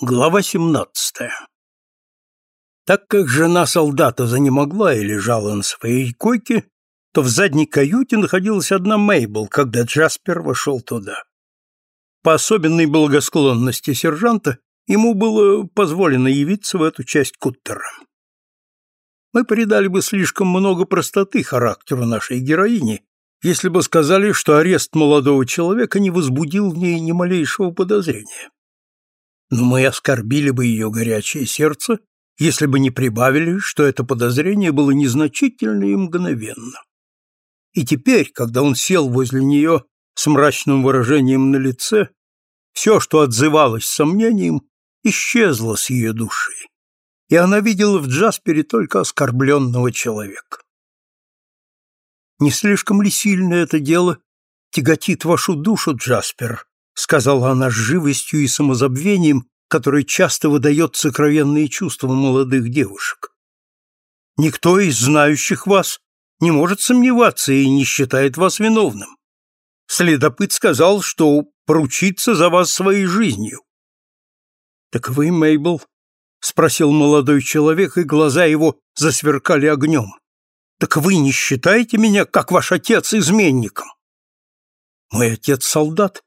Глава 17. Так как жена солдата занемогла и лежала на своей койке, то в задней каюте находилась одна Мейбл, когда Джаспер вошел туда. По особенной благосклонности сержанта ему было позволено явиться в эту часть куттера. Мы придали бы слишком много простоты характеру нашей героини, если бы сказали, что арест молодого человека не возбудил в ней ни малейшего подозрения но мы оскорбили бы ее горячее сердце, если бы не прибавили, что это подозрение было незначительно и мгновенно. И теперь, когда он сел возле нее с мрачным выражением на лице, все, что отзывалось сомнением, исчезло с ее души, и она видела в Джаспере только оскорбленного человека. «Не слишком ли сильно это дело тяготит вашу душу, Джаспер?» Сказала она с живостью и самозабвением, которое часто выдает сокровенные чувства молодых девушек. Никто из знающих вас не может сомневаться и не считает вас виновным. Следопыт сказал, что поручится за вас своей жизнью. Так вы, Мейбл, спросил молодой человек, и глаза его засверкали огнем. Так вы не считаете меня, как ваш отец, изменником? Мой отец солдат,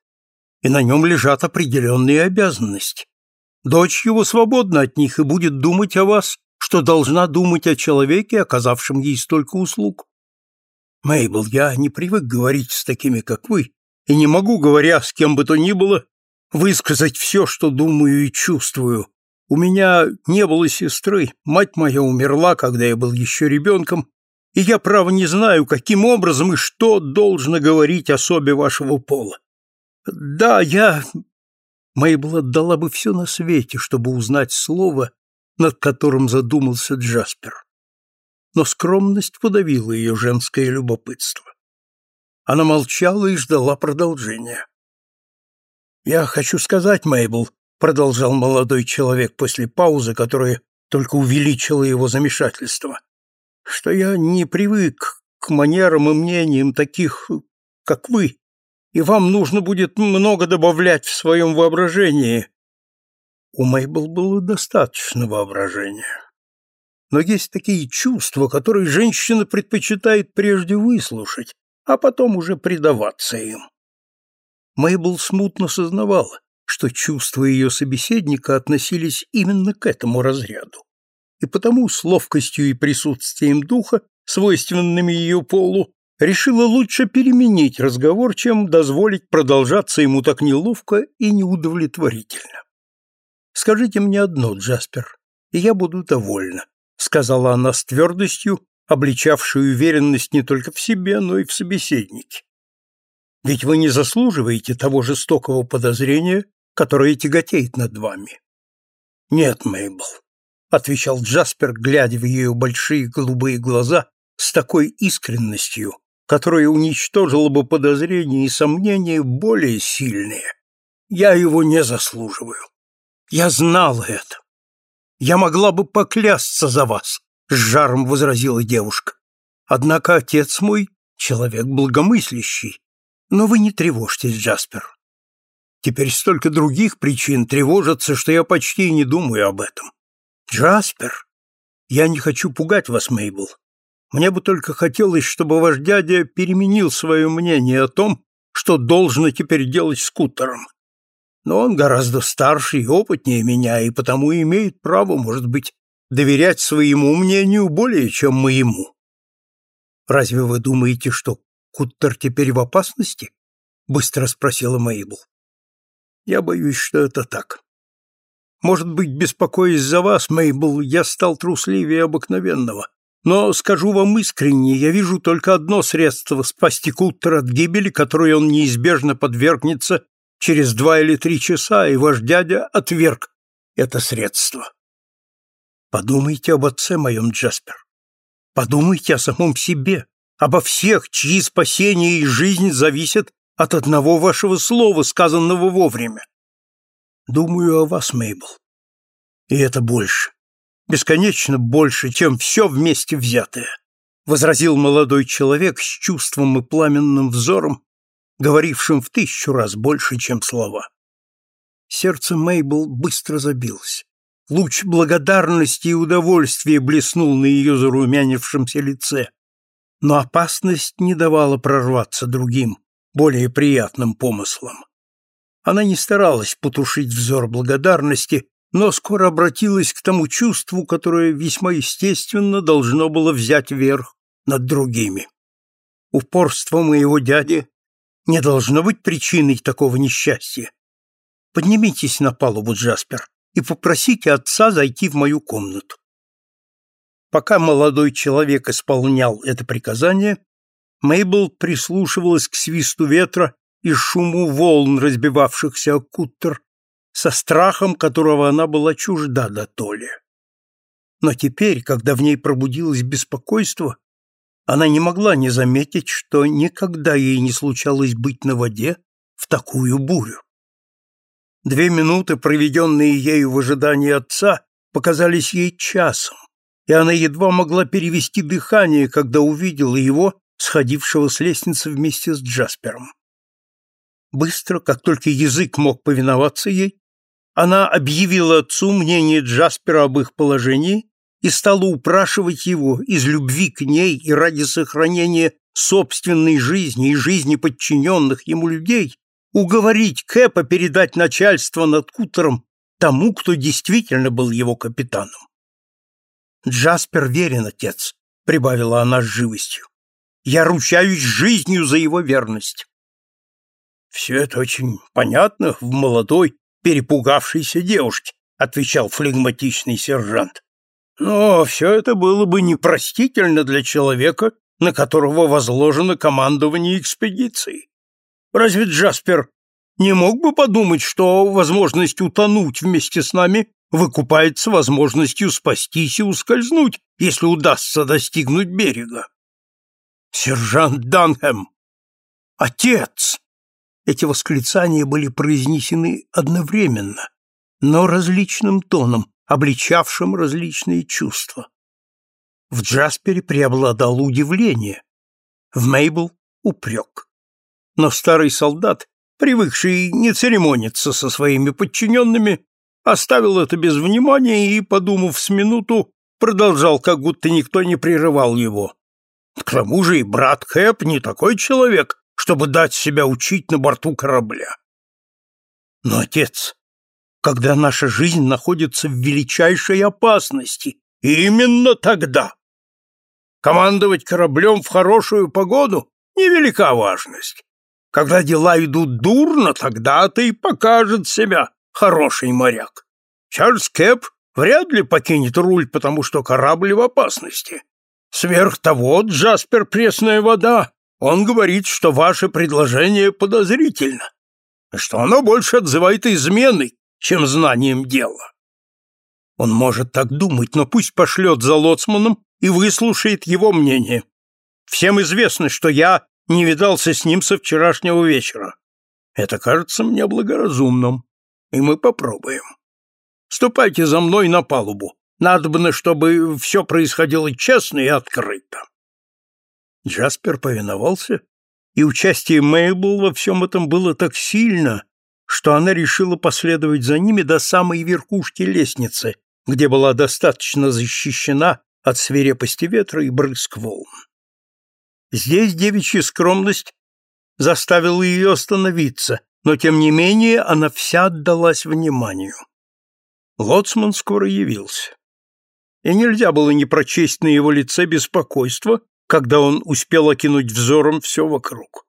и на нем лежат определенные обязанности. Дочь его свободна от них и будет думать о вас, что должна думать о человеке, оказавшем ей столько услуг. Мейбл, я не привык говорить с такими, как вы, и не могу, говоря с кем бы то ни было, высказать все, что думаю и чувствую. У меня не было сестры, мать моя умерла, когда я был еще ребенком, и я, право, не знаю, каким образом и что должно говорить особе вашего пола. Да, я... Мейбл отдала бы все на свете, чтобы узнать слово, над которым задумался Джаспер. Но скромность подавила ее женское любопытство. Она молчала и ждала продолжения. «Я хочу сказать, Мейбл», — продолжал молодой человек после паузы, которая только увеличила его замешательство, «что я не привык к манерам и мнениям таких, как вы, и вам нужно будет много добавлять в своем воображении. У Мейбл было достаточно воображения. Но есть такие чувства, которые женщина предпочитает прежде выслушать, а потом уже предаваться им. Мейбл смутно сознавала, что чувства ее собеседника относились именно к этому разряду, и потому с ловкостью и присутствием духа, свойственными ее полу, решила лучше переменить разговор, чем дозволить продолжаться ему так неловко и неудовлетворительно. «Скажите мне одно, Джаспер, и я буду довольна», сказала она с твердостью, обличавшей уверенность не только в себе, но и в собеседнике. «Ведь вы не заслуживаете того жестокого подозрения, которое тяготеет над вами». «Нет, Мейбл», — отвечал Джаспер, глядя в ее большие голубые глаза с такой искренностью, которое уничтожило бы подозрения и сомнения более сильные. Я его не заслуживаю. Я знал это. Я могла бы поклясться за вас, с жаром возразила девушка. Однако отец мой человек благомыслящий. Но вы не тревожьтесь, Джаспер. Теперь столько других причин тревожиться, что я почти не думаю об этом. Джаспер, я не хочу пугать вас, Мейбл. Мне бы только хотелось, чтобы ваш дядя переменил свое мнение о том, что должно теперь делать скутером. Но он гораздо старше и опытнее меня, и потому имеет право, может быть, доверять своему мнению более, чем моему. Разве вы думаете, что Куттер теперь в опасности? Быстро спросила Мейбл. Я боюсь, что это так. Может быть, беспокоясь за вас, Мейбл, я стал трусливее обыкновенного. Но, скажу вам искренне, я вижу только одно средство спасти Куттера от гибели, которой он неизбежно подвергнется через два или три часа, и ваш дядя отверг это средство. Подумайте об отце моем, Джаспер. Подумайте о самом себе, обо всех, чьи спасение и жизнь зависят от одного вашего слова, сказанного вовремя. Думаю о вас, Мейбл. И это больше бесконечно больше, чем все вместе взятое, возразил молодой человек с чувством и пламенным взором, говорившим в тысячу раз больше, чем слова. Сердце Мейбл быстро забилось. Луч благодарности и удовольствия блеснул на ее зарумянившемся лице. Но опасность не давала прорваться другим, более приятным помыслам. Она не старалась потушить взор благодарности, но скоро обратилась к тому чувству, которое весьма естественно должно было взять верх над другими. Упорство моего дяди не должно быть причиной такого несчастья. Поднимитесь на палубу, Джаспер, и попросите отца зайти в мою комнату. Пока молодой человек исполнял это приказание, Мейбл прислушивалась к свисту ветра и шуму волн, разбивавшихся о куттер, со страхом которого она была чужда до толи. Но теперь, когда в ней пробудилось беспокойство, она не могла не заметить, что никогда ей не случалось быть на воде в такую бурю. Две минуты, проведенные ею в ожидании отца, показались ей часом, и она едва могла перевести дыхание, когда увидела его, сходившего с лестницы вместе с Джаспером. Быстро, как только язык мог повиноваться ей, она объявила отцу мнение Джаспера об их положении и стала упрашивать его из любви к ней и ради сохранения собственной жизни и жизни подчиненных ему людей уговорить Кэпа передать начальство над кутером тому, кто действительно был его капитаном. «Джаспер верен, отец», — прибавила она с живостью. «Я ручаюсь жизнью за его верность». «Все это очень понятно в молодой, перепугавшейся девушке», — отвечал флегматичный сержант. Но все это было бы непростительно для человека, на которого возложено командование экспедиции. Разве Джаспер не мог бы подумать, что возможность утонуть вместе с нами выкупается возможностью спастись и ускользнуть, если удастся достигнуть берега? Сержант Данхэм! Отец! Эти восклицания были произнесены одновременно, но различным тоном, обличавшим различные чувства. В Джаспере преобладало удивление, в Мейбл — упрек. Но старый солдат, привыкший не церемониться со своими подчиненными, оставил это без внимания и, подумав с минуту, продолжал, как будто никто не прерывал его. К тому же и брат Хэп не такой человек, чтобы дать себя учить на борту корабля. Но, отец, когда наша жизнь находится в величайшей опасности. Именно тогда. Командовать кораблем в хорошую погоду — невелика важность. Когда дела идут дурно, тогда-то и покажет себя хороший моряк. Чарльз Кэп вряд ли покинет руль, потому что корабль в опасности. Сверх того, Джаспер Пресная вода, он говорит, что ваше предложение подозрительно, что оно больше отзывает изменой, чем знанием дела. Он может так думать, но пусть пошлет за лоцманом и выслушает его мнение. Всем известно, что я не видался с ним со вчерашнего вечера. Это кажется мне благоразумным, и мы попробуем. Ступайте за мной на палубу. Надобно, чтобы все происходило честно и открыто. Джаспер повиновался, и участие Мейбл во всем этом было так сильно, что она решила последовать за ними до самой верхушки лестницы, где была достаточно защищена от свирепости ветра и брызг волн. Здесь девичья скромность заставила ее остановиться, но тем не менее она вся отдалась вниманию. Лоцман скоро явился. И нельзя было не прочесть на его лице беспокойство, когда он успел окинуть взором все вокруг.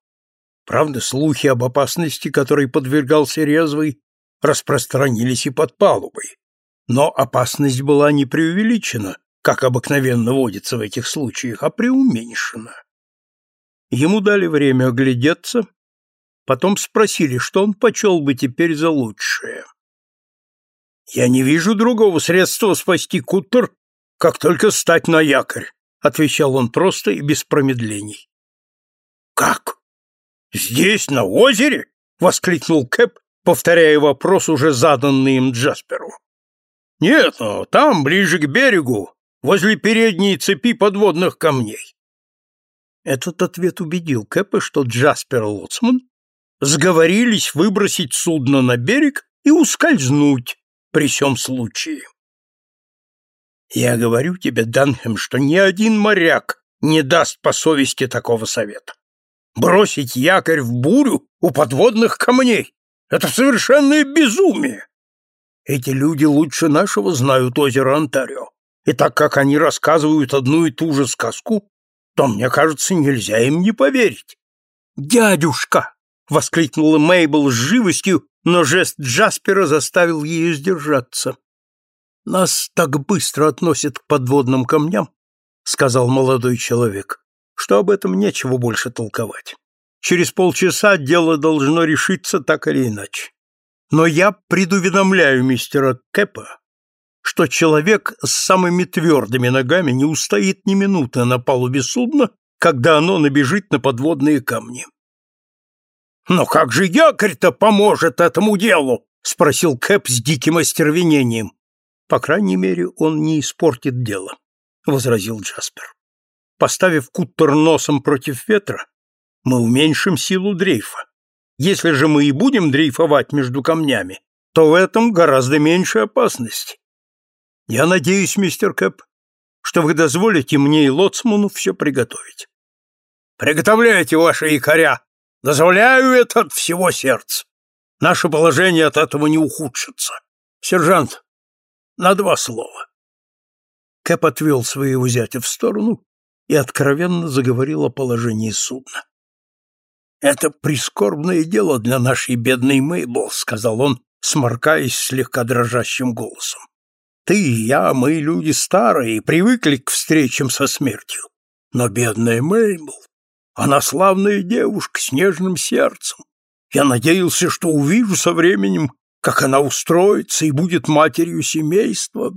Правда, слухи об опасности, которой подвергался резвый, распространились и под палубой. Но опасность была не преувеличена, как обыкновенно водится в этих случаях, а преуменьшена. Ему дали время оглядеться, потом спросили, что он почел бы теперь за лучшее. «Я не вижу другого средства спасти куттер, как только стать на якорь», отвечал он просто и без промедлений. «Как?» «Здесь, на озере?» — воскликнул Кэп, повторяя вопрос, уже заданный им Джасперу. «Нет, но там, ближе к берегу, возле передней цепи подводных камней». Этот ответ убедил Кэпа, что Джаспер и Лоцман сговорились выбросить судно на берег и ускользнуть при всем случае. Я говорю тебе, Данхэм, что ни один моряк не даст по совести такого совета. Бросить якорь в бурю у подводных камней — это совершенное безумие. Эти люди лучше нашего знают озеро Онтарио, и так как они рассказывают одну и ту же сказку, то, мне кажется, нельзя им не поверить. «Дядюшка!» — воскликнула Мейбл с живостью, но жест Джаспера заставил ее сдержаться. «Нас так быстро относят к подводным камням», — сказал молодой человек, — «что об этом нечего больше толковать. Через полчаса дело должно решиться так или иначе. Но я предуведомляю мистера Кэпа, что человек с самыми твердыми ногами не устоит ни минуты на палубе судна, когда оно набежит на подводные камни. «Но как же якорь-то поможет этому делу?» — спросил Кэп с диким остервенением. «По крайней мере, он не испортит дело», — возразил Джаспер. «Поставив куттер носом против ветра, мы уменьшим силу дрейфа. Если же мы и будем дрейфовать между камнями, то в этом гораздо меньше опасности. Я надеюсь, мистер Кэп, что вы дозволите мне и лоцману все приготовить. Приготовляйте ваши якоря. Дозволяю это от всего сердца. Наше положение от этого не ухудшится. Сержант, на два слова. Кэп отвел своего зятя в сторону и откровенно заговорил о положении судна. «Это прискорбное дело для нашей бедной Мейбл», — сказал он, сморкаясь слегка дрожащим голосом. Ты и я, мы люди старые, привыкли к встречам со смертью. Но бедная Мейбл, она славная девушка с нежным сердцем. Я надеялся, что увижу со временем, как она устроится и будет матерью семейства.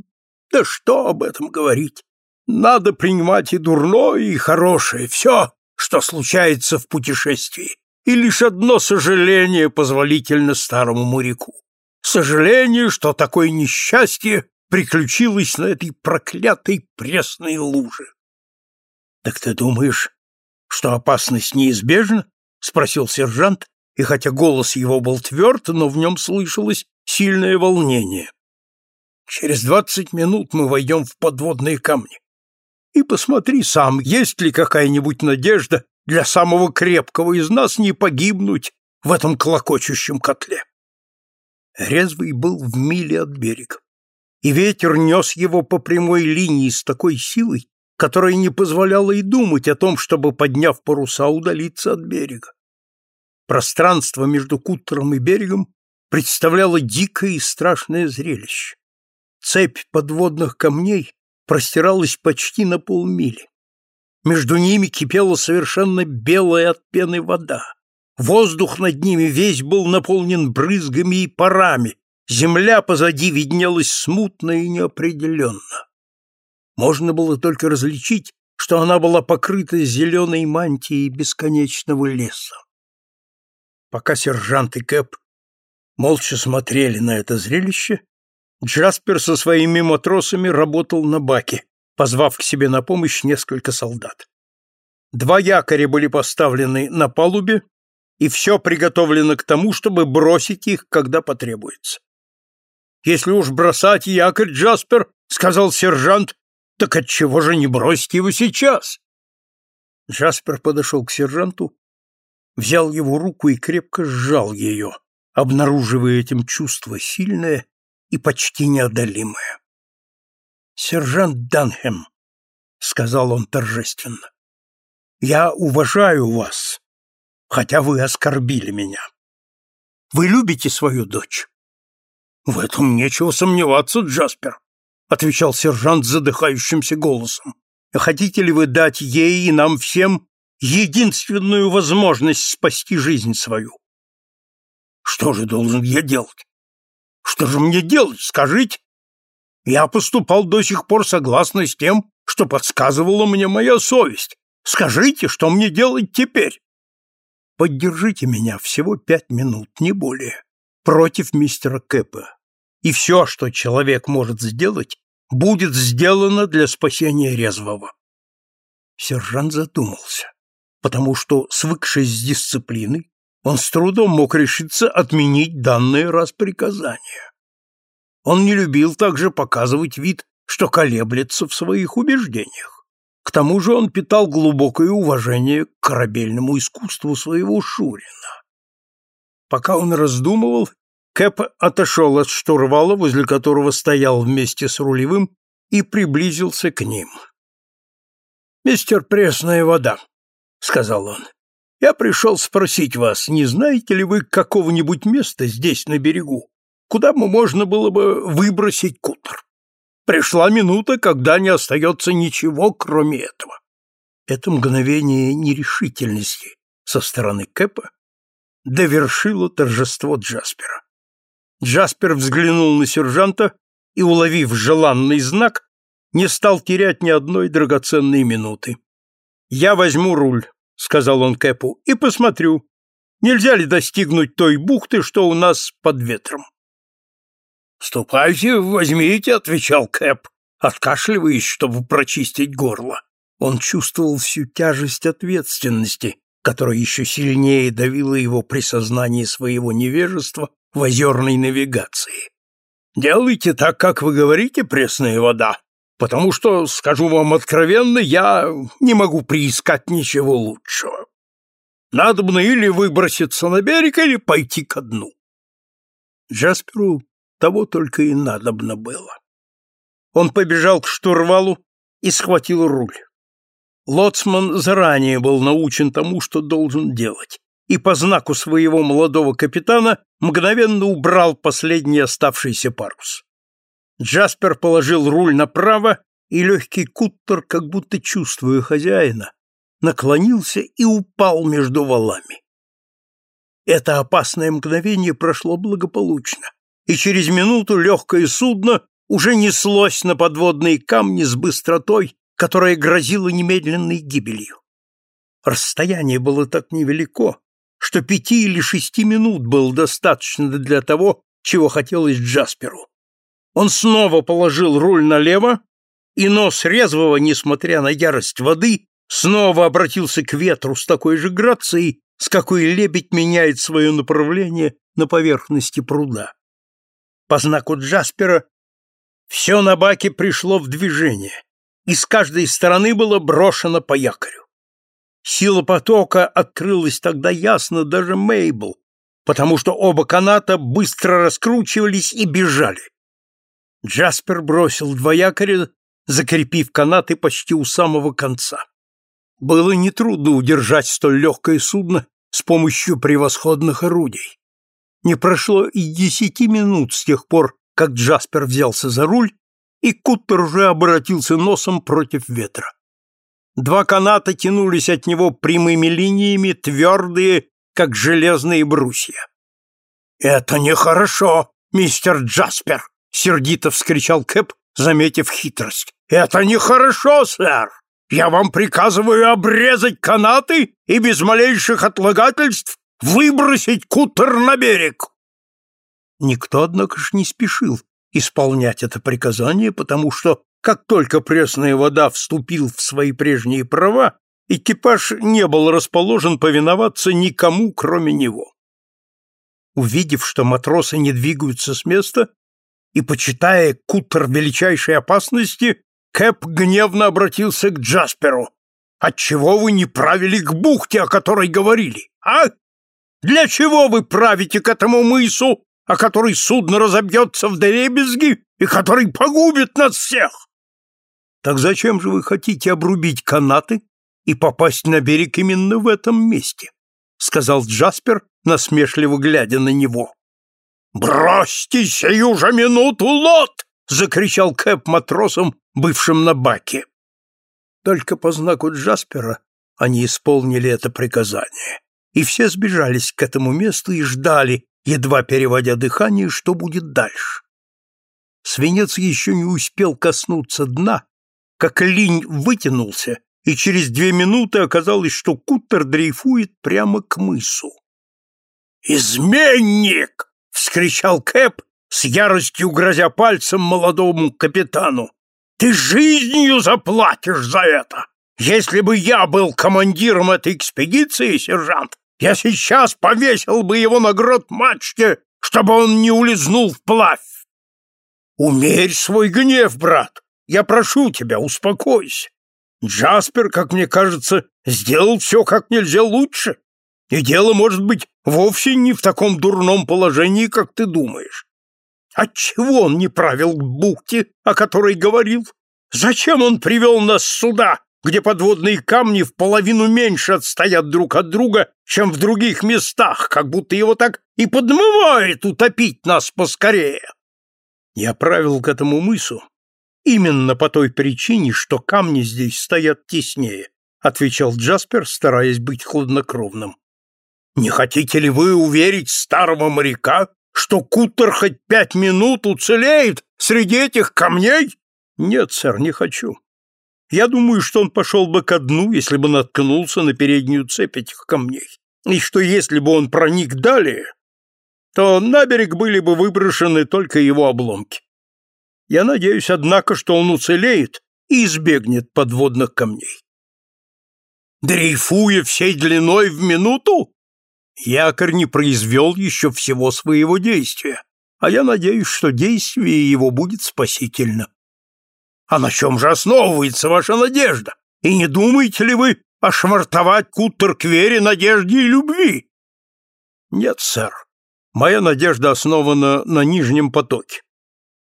Да что об этом говорить? Надо принимать и дурное, и хорошее, все, что случается в путешествии. И лишь одно сожаление позволительно старому моряку. Сожаление, что такое несчастье приключилось на этой проклятой пресной луже. — Так ты думаешь, что опасность неизбежна? — спросил сержант, и хотя голос его был тверд, но в нем слышалось сильное волнение. — Через двадцать минут мы войдем в подводные камни. И посмотри сам, есть ли какая-нибудь надежда для самого крепкого из нас не погибнуть в этом клокочущем котле. Резвый был в миле от берега и ветер нес его по прямой линии с такой силой, которая не позволяла и думать о том, чтобы, подняв паруса, удалиться от берега. Пространство между кутером и берегом представляло дикое и страшное зрелище. Цепь подводных камней простиралась почти на полмили. Между ними кипела совершенно белая от пены вода. Воздух над ними весь был наполнен брызгами и парами, Земля позади виднелась смутно и неопределенно. Можно было только различить, что она была покрыта зеленой мантией бесконечного леса. Пока сержант и Кэп молча смотрели на это зрелище, Джаспер со своими матросами работал на баке, позвав к себе на помощь несколько солдат. Два якоря были поставлены на палубе, и все приготовлено к тому, чтобы бросить их, когда потребуется. Если уж бросать якорь, Джаспер, — сказал сержант, — так отчего же не бросить его сейчас? Джаспер подошел к сержанту, взял его руку и крепко сжал ее, обнаруживая этим чувство сильное и почти неодолимое. «Сержант Данхэм», — сказал он торжественно, — «я уважаю вас, хотя вы оскорбили меня. Вы любите свою дочь?» В этом нечего сомневаться, Джаспер, отвечал сержант задыхающимся голосом. Хотите ли вы дать ей и нам всем единственную возможность спасти жизнь свою? Что же должен я делать? Что же мне делать, скажите? Я поступал до сих пор согласно с тем, что подсказывала мне моя совесть. Скажите, что мне делать теперь? Поддержите меня всего пять минут, не более, против мистера Кэпа и все, что человек может сделать, будет сделано для спасения резвого. Сержант задумался, потому что, свыкшись с дисциплиной, он с трудом мог решиться отменить данное раз приказание. Он не любил также показывать вид, что колеблется в своих убеждениях. К тому же он питал глубокое уважение к корабельному искусству своего Шурина. Пока он раздумывал, Кэп отошел от штурвала, возле которого стоял вместе с рулевым, и приблизился к ним. «Мистер Пресная вода», — сказал он, — «я пришел спросить вас, не знаете ли вы какого-нибудь места здесь, на берегу, куда бы можно было бы выбросить кутер? Пришла минута, когда не остается ничего, кроме этого». Это мгновение нерешительности со стороны Кэпа довершило торжество Джаспера. Джаспер взглянул на сержанта и, уловив желанный знак, не стал терять ни одной драгоценной минуты. «Я возьму руль», — сказал он Кэпу, — «и посмотрю, нельзя ли достигнуть той бухты, что у нас под ветром». «Ступайте, возьмите», — отвечал Кэп, откашливаясь, чтобы прочистить горло. Он чувствовал всю тяжесть ответственности, которая еще сильнее давила его при сознании своего невежества в озерной навигации. «Делайте так, как вы говорите, пресная вода», потому что, скажу вам откровенно, я не могу приискать ничего лучшего. Надобно или выброситься на берег, или пойти ко дну. Джасперу того только и надобно было. Он побежал к штурвалу и схватил руль. Лоцман заранее был научен тому, что должен делать, и по знаку своего молодого капитана мгновенно убрал последний оставшийся парус. Джаспер положил руль направо, и легкий куттер, как будто чувствуя хозяина, наклонился и упал между валами. Это опасное мгновение прошло благополучно, и через минуту легкое судно уже неслось на подводные камни с быстротой, которая грозила немедленной гибелью. Расстояние было так невелико, что пяти или шести минут было достаточно для того, чего хотелось Джасперу. Он снова положил руль налево, и нос резвого, несмотря на ярость воды, снова обратился к ветру с такой же грацией, с какой лебедь меняет свое направление на поверхности пруда. По знаку Джаспера все на баке пришло в движение, и с каждой стороны было брошено по якорю. Сила потока открылась тогда ясно даже Мейбл, потому что оба каната быстро раскручивались и бежали. Джаспер бросил два якоря, закрепив канаты почти у самого конца. Было нетрудно удержать столь легкое судно с помощью превосходных орудий. Не прошло и десяти минут с тех пор, как Джаспер взялся за руль, и Куттер уже обратился носом против ветра. Два каната тянулись от него прямыми линиями, твердые, как железные брусья. «Это нехорошо, мистер Джаспер!» Сердито вскричал Кэп, заметив хитрость. Это нехорошо, сэр. Я вам приказываю обрезать канаты и без малейших отлагательств выбросить кутер на берег. Никто, однако ж, не спешил исполнять это приказание, потому что, как только пресная вода вступил в свои прежние права, экипаж не был расположен повиноваться никому, кроме него. Увидев, что матросы не двигаются с места, и, почитая кутер величайшей опасности, Кэп гневно обратился к Джасперу. «Отчего вы не правили к бухте, о которой говорили, а? Для чего вы правите к этому мысу, о который судно разобьется в дребезги и который погубит нас всех?» «Так зачем же вы хотите обрубить канаты и попасть на берег именно в этом месте?» — сказал Джаспер, насмешливо глядя на него. «Бросьте сию же минуту лот!» — закричал Кэп матросам, бывшим на баке. Только по знаку Джаспера они исполнили это приказание, и все сбежались к этому месту и ждали, едва переводя дыхание, что будет дальше. Свинец еще не успел коснуться дна, как линь вытянулся, и через две минуты оказалось, что кутер дрейфует прямо к мысу. «Изменник!» Вскричал Кэп, с яростью грозя пальцем молодому капитану. «Ты жизнью заплатишь за это! Если бы я был командиром этой экспедиции, сержант, Я сейчас повесил бы его на грот мачте, чтобы он не улизнул вплавь. Умерь свой гнев, брат. Я прошу тебя, успокойся. Джаспер, как мне кажется, сделал все как нельзя лучше. И дело, может быть, вовсе не в таком дурном положении, как ты думаешь. Отчего он не правил к бухте, о которой говорил? Зачем он привел нас сюда, где подводные камни в половину меньше отстоят друг от друга, чем в других местах, как будто его так и подмывает утопить нас поскорее? Я правил к этому мысу именно по той причине, что камни здесь стоят теснее, отвечал Джаспер, стараясь быть хладнокровным. Не хотите ли вы уверить старого моряка, что кутер хоть пять минут уцелеет среди этих камней? Нет, сэр, не хочу. Я думаю, что он пошел бы ко дну, если бы наткнулся на переднюю цепь этих камней, и что если бы он проник далее, то на берег были бы выброшены только его обломки. Я надеюсь, однако, что он уцелеет и избегнет подводных камней. Дрейфуя всей длиной в минуту, якорь не произвел еще всего своего действия, а я надеюсь, что действие его будет спасительно. А на чем же основывается ваша надежда? И не думаете ли вы ошвартовать кутер к вере, надежде и любви? Нет, сэр. Моя надежда основана на нижнем потоке.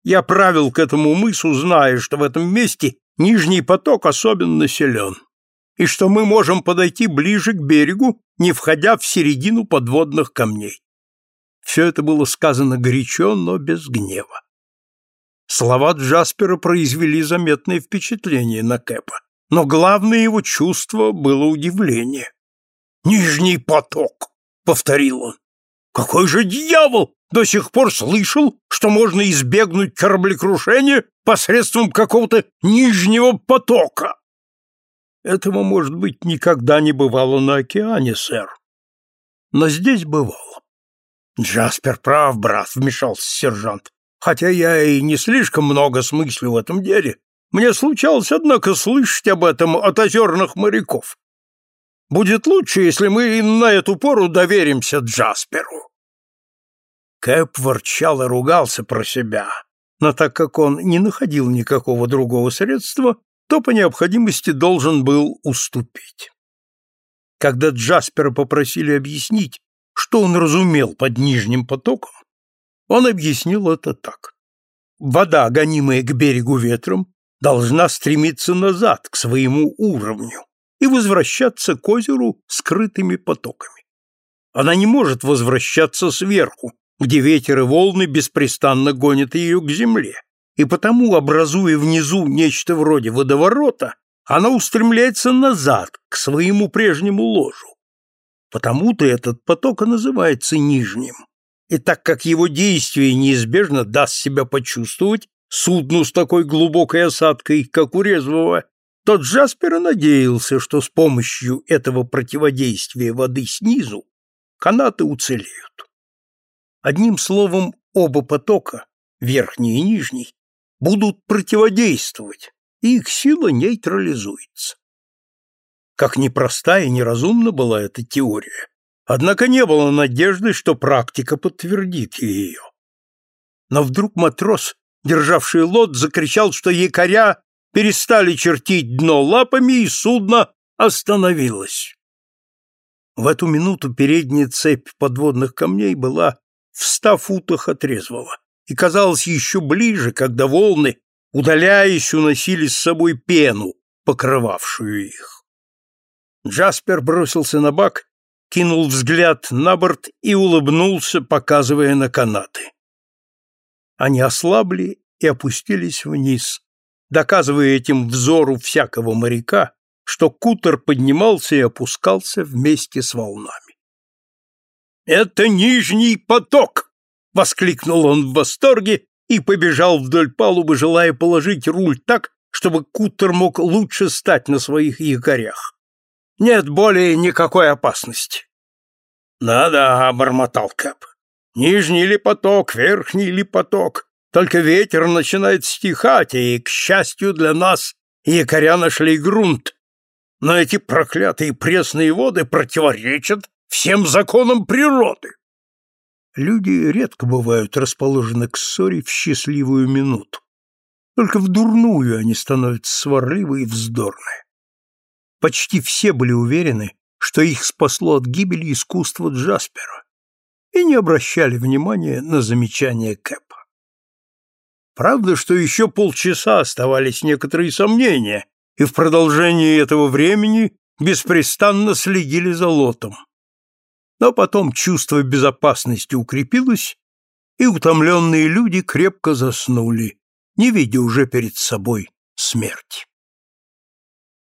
Я правил к этому мысу, зная, что в этом месте нижний поток особенно силен, и что мы можем подойти ближе к берегу, не входя в середину подводных камней. Все это было сказано горячо, но без гнева. Слова Джаспера произвели заметное впечатление на Кэпа, но главное его чувство было удивление. «Нижний поток!» — повторил он. «Какой же дьявол до сих пор слышал, что можно избегнуть кораблекрушения посредством какого-то нижнего потока?» «Этого, может быть, никогда не бывало на океане, сэр. Но здесь бывало». «Джаспер прав, брат», — вмешался сержант. Хотя я и не слишком много смыслю в этом деле, мне случалось, однако, слышать об этом от озерных моряков. Будет лучше, если мы на эту пору доверимся Джасперу. Кэп ворчал и ругался про себя, но так как он не находил никакого другого средства, то по необходимости должен был уступить. Когда Джаспера попросили объяснить, что он разумел под нижним потоком, он объяснил это так. Вода, гонимая к берегу ветром, должна стремиться назад, к своему уровню, и возвращаться к озеру скрытыми потоками. Она не может возвращаться сверху, где ветер и волны беспрестанно гонят ее к земле, и потому, образуя внизу нечто вроде водоворота, она устремляется назад, к своему прежнему ложу. Потому-то этот поток и называется нижним и так как его действие неизбежно даст себя почувствовать судну с такой глубокой осадкой, как у резвого, то Джаспер надеялся, что с помощью этого противодействия воды снизу канаты уцелеют. Одним словом, оба потока, верхний и нижний, будут противодействовать, и их сила нейтрализуется. Как непроста и неразумна была эта теория, Однако не было надежды, что практика подтвердит ее. Но вдруг матрос, державший лот, закричал, что якоря перестали чертить дно лапами, и судно остановилось. В эту минуту передняя цепь подводных камней была в ста футах от и казалась еще ближе, когда волны, удаляясь, уносили с собой пену, покрывавшую их. Джаспер бросился на бак кинул взгляд на борт и улыбнулся, показывая на канаты. Они ослабли и опустились вниз, доказывая этим взору всякого моряка, что кутер поднимался и опускался вместе с волнами. «Это нижний поток!» — воскликнул он в восторге и побежал вдоль палубы, желая положить руль так, чтобы кутер мог лучше стать на своих якорях. Нет более никакой опасности. Да-да, бормотал Кэп. Нижний ли поток, верхний ли поток. Только ветер начинает стихать, и, к счастью для нас, якоря нашли грунт. Но эти проклятые пресные воды противоречат всем законам природы. Люди редко бывают расположены к ссоре в счастливую минуту. Только в дурную они становятся сварливы и вздорны. Почти все были уверены, что их спасло от гибели искусство Джаспера, и не обращали внимания на замечания Кэпа. Правда, что еще полчаса оставались некоторые сомнения, и в продолжении этого времени беспрестанно следили за лотом. Но потом чувство безопасности укрепилось, и утомленные люди крепко заснули, не видя уже перед собой смерти.